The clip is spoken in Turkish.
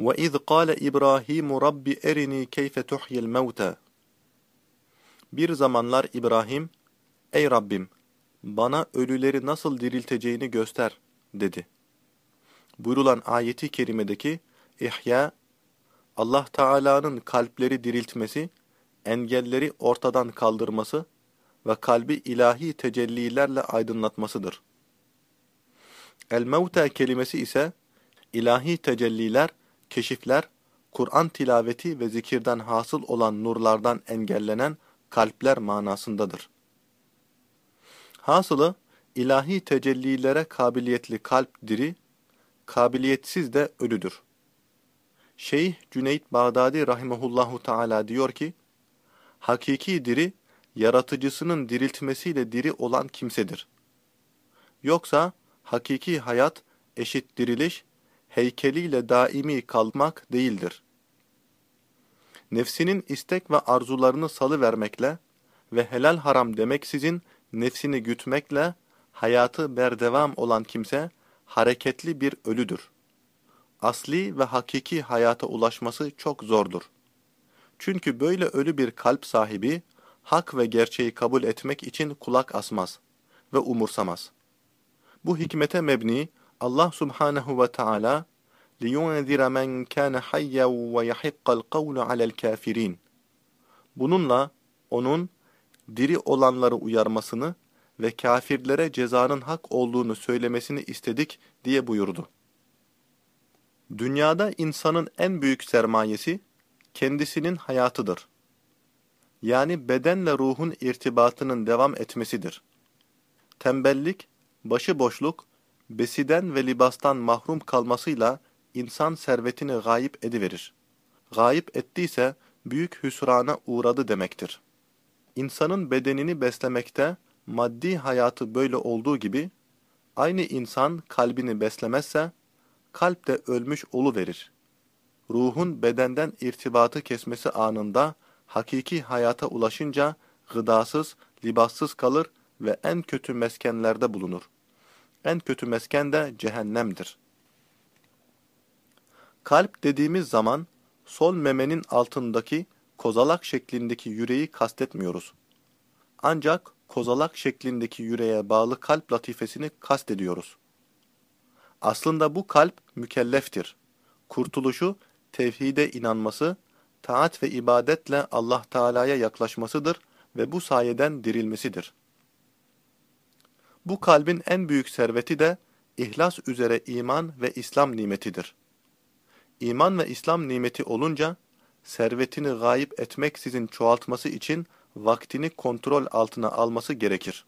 وَإِذْ قَالَ إِبْرَاهِيمُ رَبِّ اَرِنِي كَيْفَ تُحْيِ الْمَوْتَى Bir zamanlar İbrahim, Ey Rabbim, bana ölüleri nasıl dirilteceğini göster, dedi. Buyurulan ayeti kerimedeki ihya, Allah Teala'nın kalpleri diriltmesi, engelleri ortadan kaldırması ve kalbi ilahi tecellilerle aydınlatmasıdır. El-Mevta kelimesi ise ilahi tecelliler, keşifler, Kur'an tilaveti ve zikirden hasıl olan nurlardan engellenen kalpler manasındadır. Hasılı, ilahi tecellilere kabiliyetli kalp diri, kabiliyetsiz de ölüdür. Şeyh Cüneyt Bağdadi rahimehullahu teala diyor ki, hakiki diri, yaratıcısının diriltmesiyle diri olan kimsedir. Yoksa hakiki hayat eşit diriliş, heykeliyle daimi kalmak değildir. Nefsinin istek ve arzularını salı vermekle ve helal haram demeksizin nefsini gütmekle hayatı berdevam olan kimse hareketli bir ölüdür. Asli ve hakiki hayata ulaşması çok zordur. Çünkü böyle ölü bir kalp sahibi, hak ve gerçeği kabul etmek için kulak asmaz ve umursamaz. Bu hikmete mebni Allah Subhanahu ve Teala liyunzira men kana hayyan ve yahiqqa'l kavlu alel kafirin. Bununla onun diri olanları uyarmasını ve kafirlere cezanın hak olduğunu söylemesini istedik diye buyurdu. Dünyada insanın en büyük sermayesi kendisinin hayatıdır. Yani bedenle ruhun irtibatının devam etmesidir. Tembellik, başıboşluk besiden ve libastan mahrum kalmasıyla insan servetini gayip ediverir. Gayip ettiyse büyük hüsrana uğradı demektir. İnsanın bedenini beslemekte, maddi hayatı böyle olduğu gibi, aynı insan kalbini beslemezse, kalp de ölmüş verir. Ruhun bedenden irtibatı kesmesi anında, hakiki hayata ulaşınca, gıdasız, libassız kalır ve en kötü meskenlerde bulunur. En kötü mesken de cehennemdir. Kalp dediğimiz zaman, sol memenin altındaki kozalak şeklindeki yüreği kastetmiyoruz. Ancak kozalak şeklindeki yüreğe bağlı kalp latifesini kastediyoruz. Aslında bu kalp mükelleftir. Kurtuluşu, tevhide inanması, taat ve ibadetle Allah Teala'ya yaklaşmasıdır ve bu sayeden dirilmesidir. Bu kalbin en büyük serveti de ihlas üzere iman ve İslam nimetidir. İman ve İslam nimeti olunca, servetini gayip etmeksizin çoğaltması için vaktini kontrol altına alması gerekir.